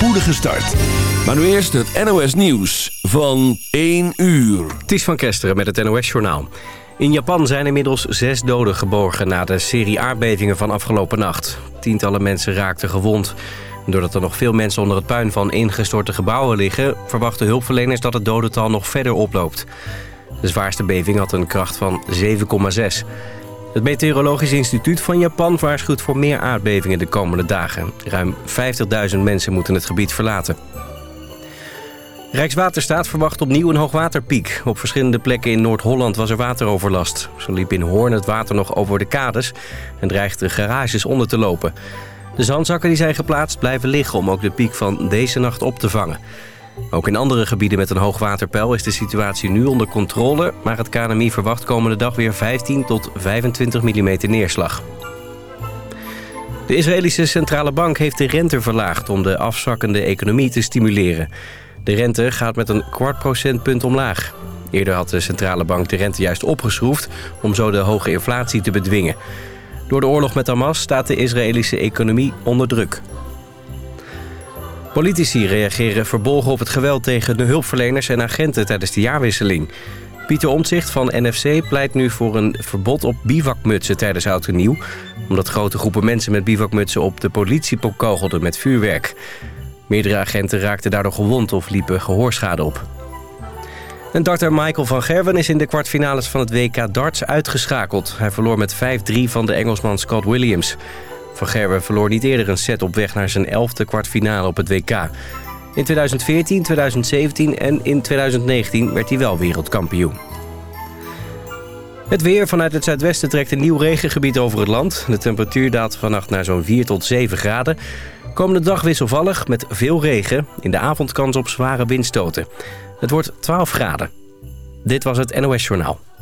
spoedige start. Maar nu eerst het NOS Nieuws van 1 uur. Ties van Kesteren met het NOS Journaal. In Japan zijn inmiddels zes doden geborgen na de serie aardbevingen van afgelopen nacht. Tientallen mensen raakten gewond. Doordat er nog veel mensen onder het puin van ingestorte gebouwen liggen... verwachten hulpverleners dat het dodental nog verder oploopt. De zwaarste beving had een kracht van 7,6. Het Meteorologisch Instituut van Japan waarschuwt voor meer aardbevingen de komende dagen. Ruim 50.000 mensen moeten het gebied verlaten. Rijkswaterstaat verwacht opnieuw een hoogwaterpiek. Op verschillende plekken in Noord-Holland was er wateroverlast. Zo liep in Hoorn het water nog over de kades en dreigde garages onder te lopen. De zandzakken die zijn geplaatst blijven liggen om ook de piek van deze nacht op te vangen. Ook in andere gebieden met een hoogwaterpeil is de situatie nu onder controle... maar het KNMI verwacht komende dag weer 15 tot 25 mm neerslag. De Israëlische Centrale Bank heeft de rente verlaagd om de afzwakkende economie te stimuleren. De rente gaat met een kwart procentpunt omlaag. Eerder had de centrale bank de rente juist opgeschroefd om zo de hoge inflatie te bedwingen. Door de oorlog met Hamas staat de Israëlische economie onder druk. Politici reageren verbolgen op het geweld tegen de hulpverleners en agenten tijdens de jaarwisseling. Pieter Omtzigt van NFC pleit nu voor een verbod op bivakmutsen tijdens Oud en Nieuw... omdat grote groepen mensen met bivakmutsen op de politie kogelden met vuurwerk. Meerdere agenten raakten daardoor gewond of liepen gehoorschade op. En darter Michael van Gerwen is in de kwartfinales van het WK darts uitgeschakeld. Hij verloor met 5-3 van de Engelsman Scott Williams. Van Gerwen verloor niet eerder een set op weg naar zijn elfde kwartfinale op het WK. In 2014, 2017 en in 2019 werd hij wel wereldkampioen. Het weer vanuit het zuidwesten trekt een nieuw regengebied over het land. De temperatuur daalt vannacht naar zo'n 4 tot 7 graden. Komende dag wisselvallig met veel regen. In de avond kans op zware windstoten. Het wordt 12 graden. Dit was het NOS Journaal.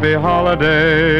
happy holiday.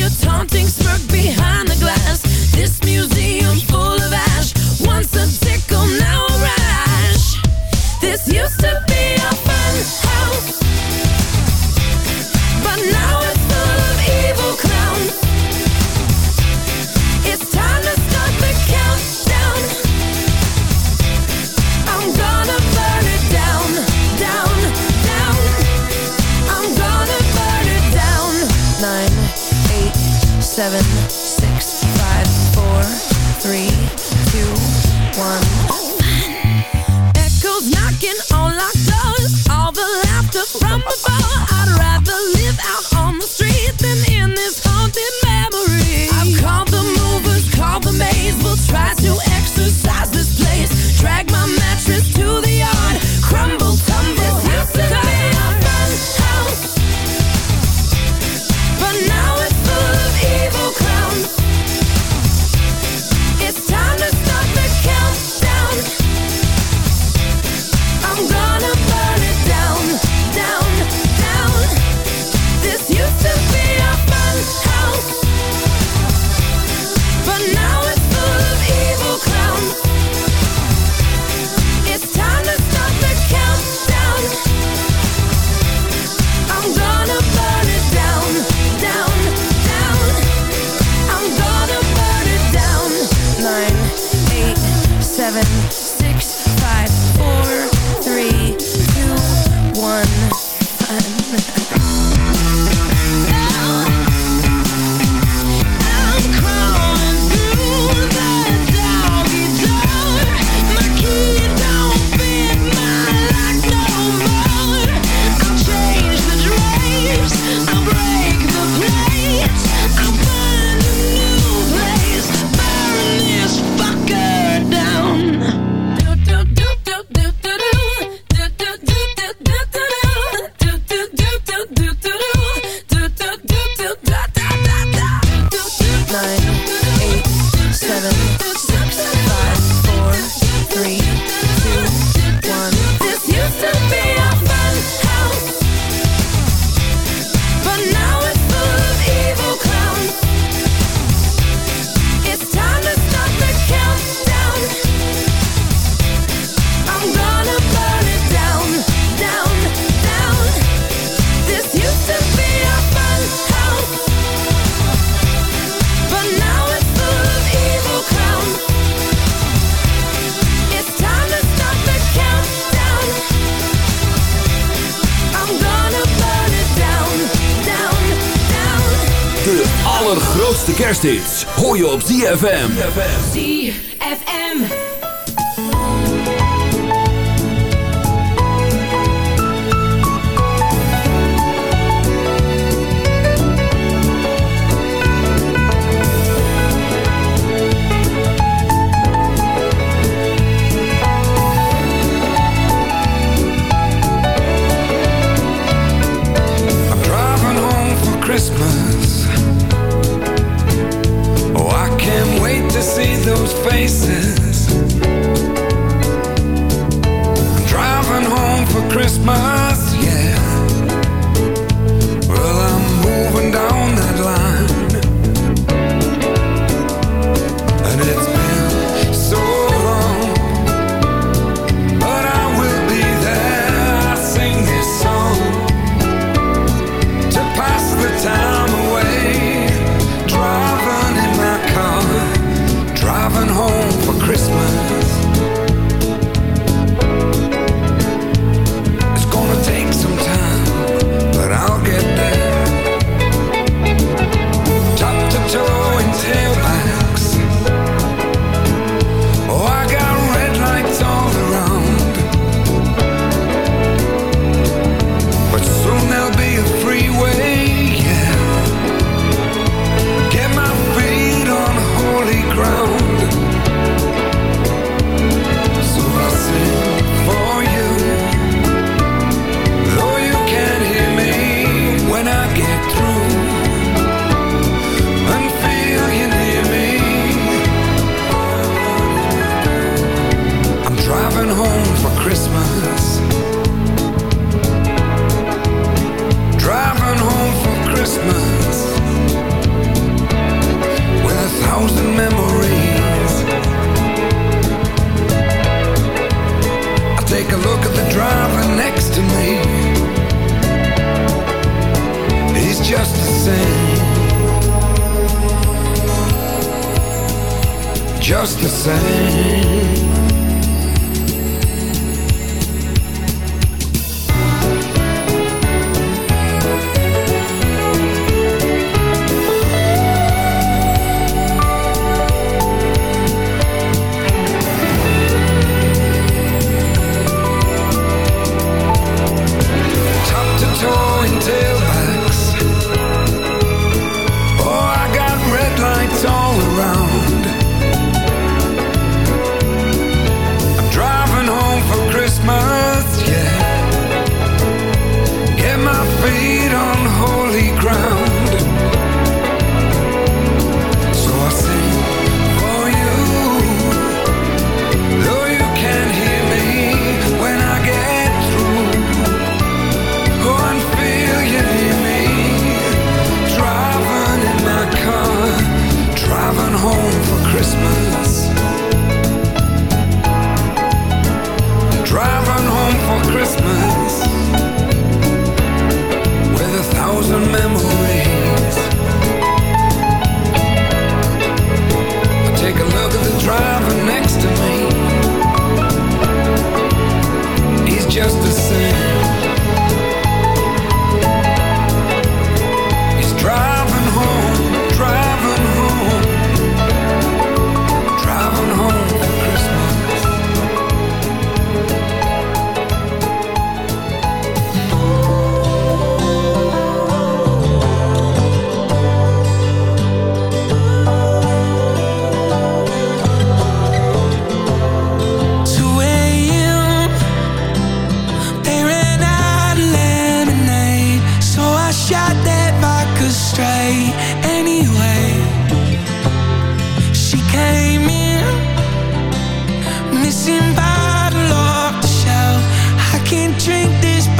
Your taunting smirk behind the glass. This museum full ZFM. Christmas,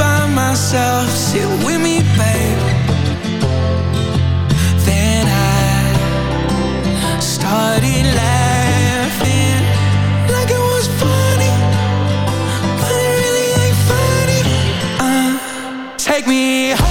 by myself. Sit with me, babe. Then I started laughing Like it was funny But it really ain't funny. Uh, Take me home.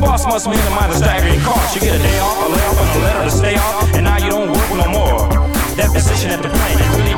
boss must minimize the staggering cost. You get a day off, a layoff, and a letter to stay off, and now you don't work no more. That position at the plant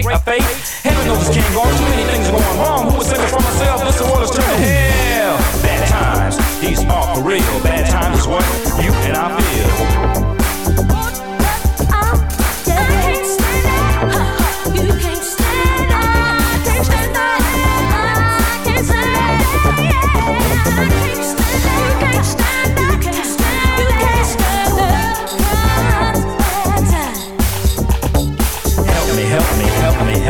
great a? Heaven knows can't go. Too many things going wrong. Who us from ourselves? This world is turning hell. Bad times, these are for real. Bad times is what you and I feel.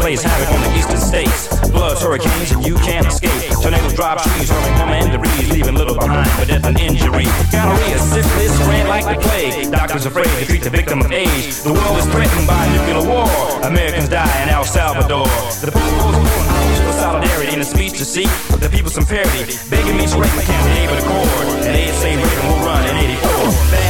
Plays havoc on the eastern states. Floods, hurricanes, and you can't escape. Tornadoes drop trees, hurling home and debris, leaving little behind for death and injury. Gonorrhea, syphilis, ran like the plague. Doctors afraid to treat the victim of age. The world is threatened by nuclear war. Americans die in El Salvador. The people's for solidarity in a speech to seek the people some parity. Begging me to break my with a cord. And they say Reagan will run in 84.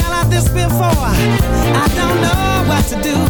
felt like this before. I don't know what to do.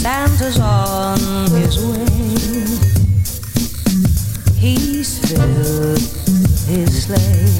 Santa's on his way. He's filled his sleigh